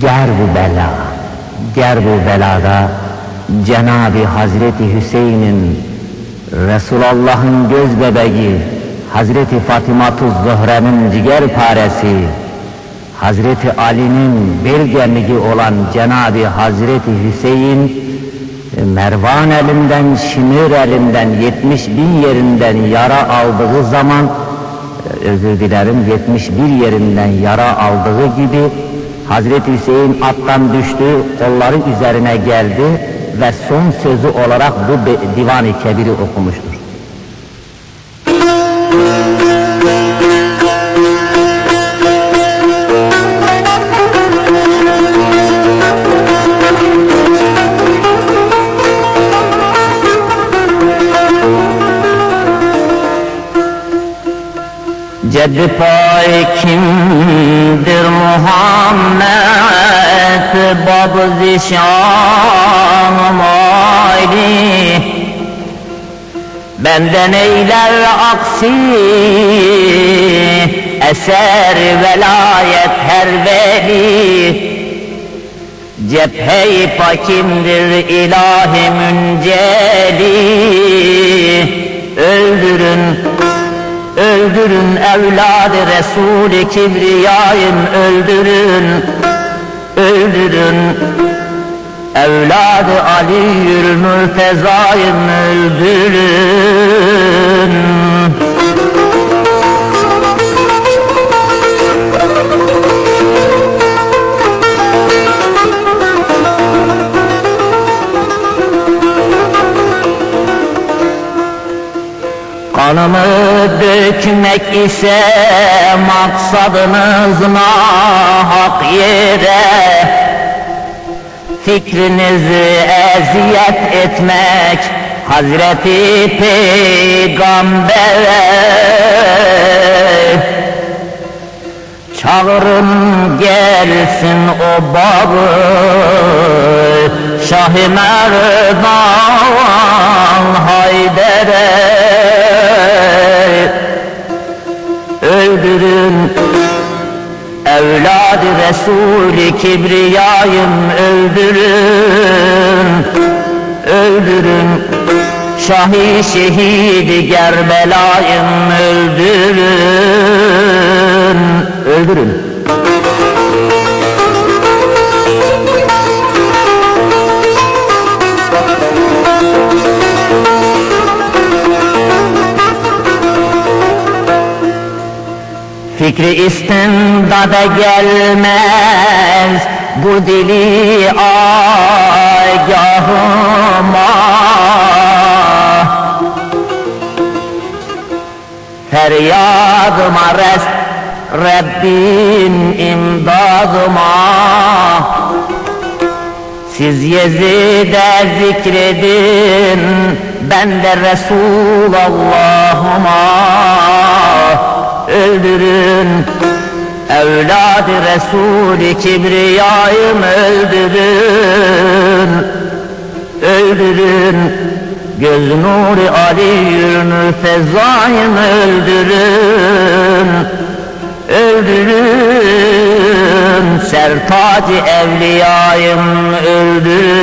Ger bu bela, ger bu belada Cenab-ı Hazreti Hüseyin'in Resulullah'ın göz bebeği Hazreti Fatimatu Zöhre'nin ciger paresi Hazreti Ali'nin bir gemigi olan Cenab-ı Hazreti Hüseyin Mervan elinden, Şimir elinden, 70 bin yerinden yara aldığı zaman özür dilerim 71 yerinden yara aldığı gibi Hazreti Hüseyin attan düştü, kolları üzerine geldi ve son sözü olarak bu divan-ı kebiri okumuştur. Ceddi pay kimdir Muhammed? Bab zişanım ayrı Benden eyler aksi Eser velayet her veli. Cephe-i pakimdir ilahi münceli. Öldürün Öldürün evladı Resul-i Kibriyayım öldürün. Öldürün Evladı Ali'ül Mürtezayım öldürün Kanımı dökmek ise maksadınız hak yere. Fikrinizi eziyet etmek Hazreti Peygamber'e. Çağırın gelsin o babı Şah-ı Merdan Hayder'e öldürün Evladı Resul-i Kibriyayım öldürün. Öldürün. Şahi şehidi Gerbelayım öldürün Fikri istimdada gelmez. Bu dili agahıma. Feryadıma rest Rabbim imdadıma. Siz Yezid'e zikredin ben de Resulallah'ıma Evladı Resul-i Kibriyayım öldürün. Öldürün. Göz nuru Ali'yün fezayım öldürün. Öldürün. Sertac-ı evliyayım Öldürün